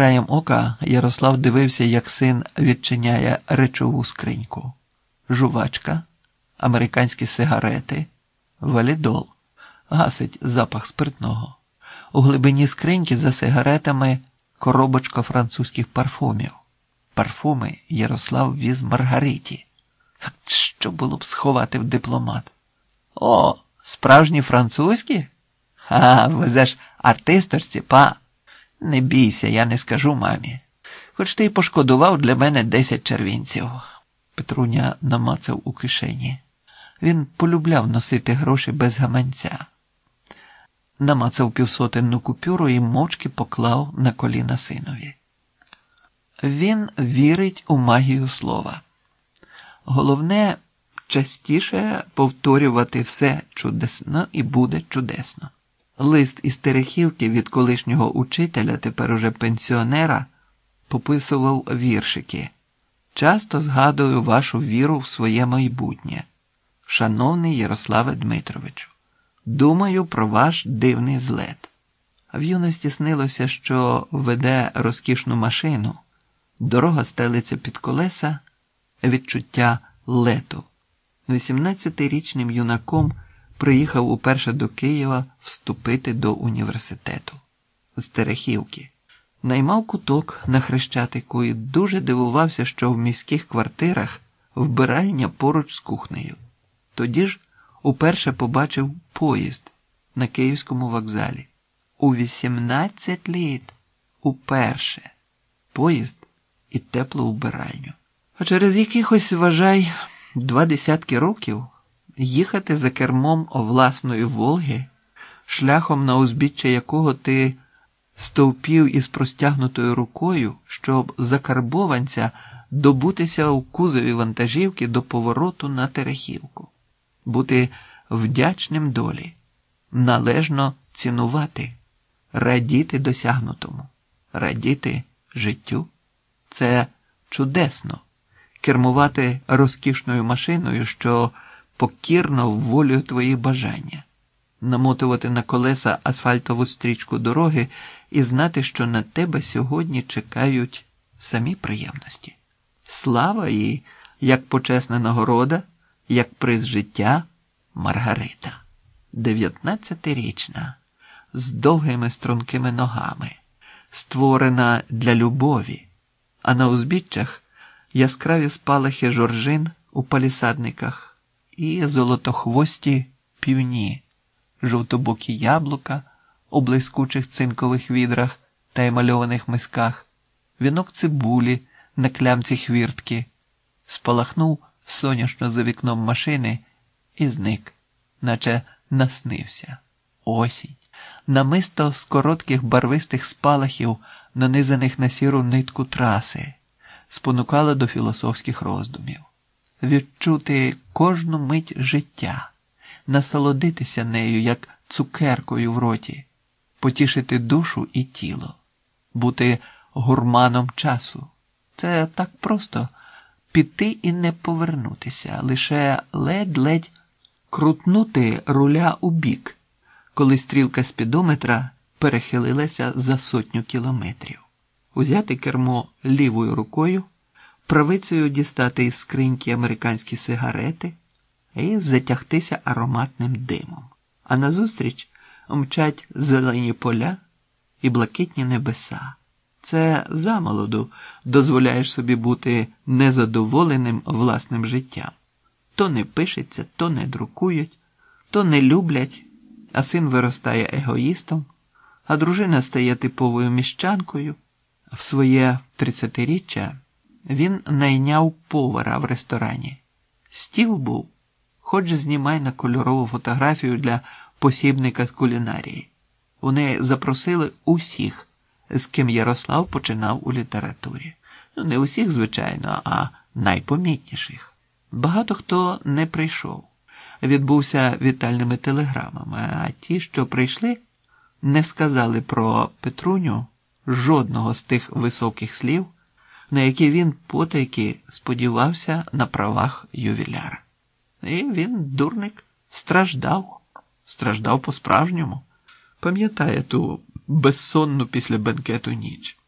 Краєм ока Ярослав дивився, як син відчиняє речову скриньку, жувачка, американські сигарети, валідол, гасить запах спиртного. У глибині скриньки за сигаретами коробочка французьких парфумів. Парфуми Ярослав віз Маргариті. Що було б сховати в дипломат? О, справжні французькі? А, везеш артисторці, па. Не бійся, я не скажу мамі. Хоч ти й пошкодував для мене десять червінців. Петруня намацав у кишені. Він полюбляв носити гроші без гаманця. Намацав півсотенну купюру і мовчки поклав на коліна синові. Він вірить у магію слова. Головне частіше повторювати все чудесно і буде чудесно. Лист із Терехівки від колишнього учителя, тепер уже пенсіонера, пописував віршики. Часто згадую вашу віру в своє майбутнє. Шановний Ярославе Дмитровичу, думаю про ваш дивний злет. В юності снилося, що веде розкішну машину, дорога стелиться під колеса, відчуття лету. 18-річним юнаком приїхав уперше до Києва вступити до університету з Терехівки. Наймав куток на Хрещатику і дуже дивувався, що в міських квартирах вбиральня поруч з кухнею. Тоді ж уперше побачив поїзд на Київському вокзалі. У 18 літ уперше поїзд і теплу вбиральню. А через якихось, вважай, два десятки років їхати за кермом власної Волги, шляхом на узбіччя якого ти стовпів із простягнутою рукою, щоб закарбованця добутися у кузові вантажівки до повороту на Терехівку, бути вдячним долі, належно цінувати, радіти досягнутому, радіти життю. Це чудесно кермувати розкішною машиною, що покірно волю твої бажання, намотувати на колеса асфальтову стрічку дороги і знати, що на тебе сьогодні чекають самі приємності. Слава їй, як почесна нагорода, як приз життя Маргарита, дев'ятнадцятирічна, з довгими стрункими ногами, створена для любові, а на узбіччях яскраві спалахи жоржин у палісадниках і золотохвості півні, жовтобокі яблука у блискучих цинкових відрах та емальованих мисках, вінок цибулі на клямці хвіртки, спалахнув соняшно за вікном машини і зник, наче наснився. Осінь, намисто з коротких барвистих спалахів, нанизаних на сіру нитку траси, спонукала до філософських роздумів, відчути кожну мить життя, насолодитися нею, як цукеркою в роті, потішити душу і тіло, бути гурманом часу. Це так просто піти і не повернутися, лише ледь-ледь крутнути руля у бік, коли стрілка спідометра перехилилася за сотню кілометрів, узяти кермо лівою рукою, правицею дістати із скриньки американські сигарети і затягтися ароматним димом. А назустріч мчать зелені поля і блакитні небеса. Це замолоду дозволяєш собі бути незадоволеним власним життям. То не пишеться, то не друкують, то не люблять, а син виростає егоїстом, а дружина стає типовою міщанкою. В своє тридцятиріччя він найняв повара в ресторані. Стіл був, хоч знімай на кольорову фотографію для посібника з кулінарії. Вони запросили усіх з ким Ярослав починав у літературі. Ну, не усіх, звичайно, а найпомітніших. Багато хто не прийшов, відбувся вітальними телеграмами, а ті, що прийшли, не сказали про Петруню жодного з тих високих слів, на які він потайки сподівався на правах ювіляра. І він, дурник, страждав, страждав по-справжньому. Пам'ятає ту безсонну після бенкету ніч.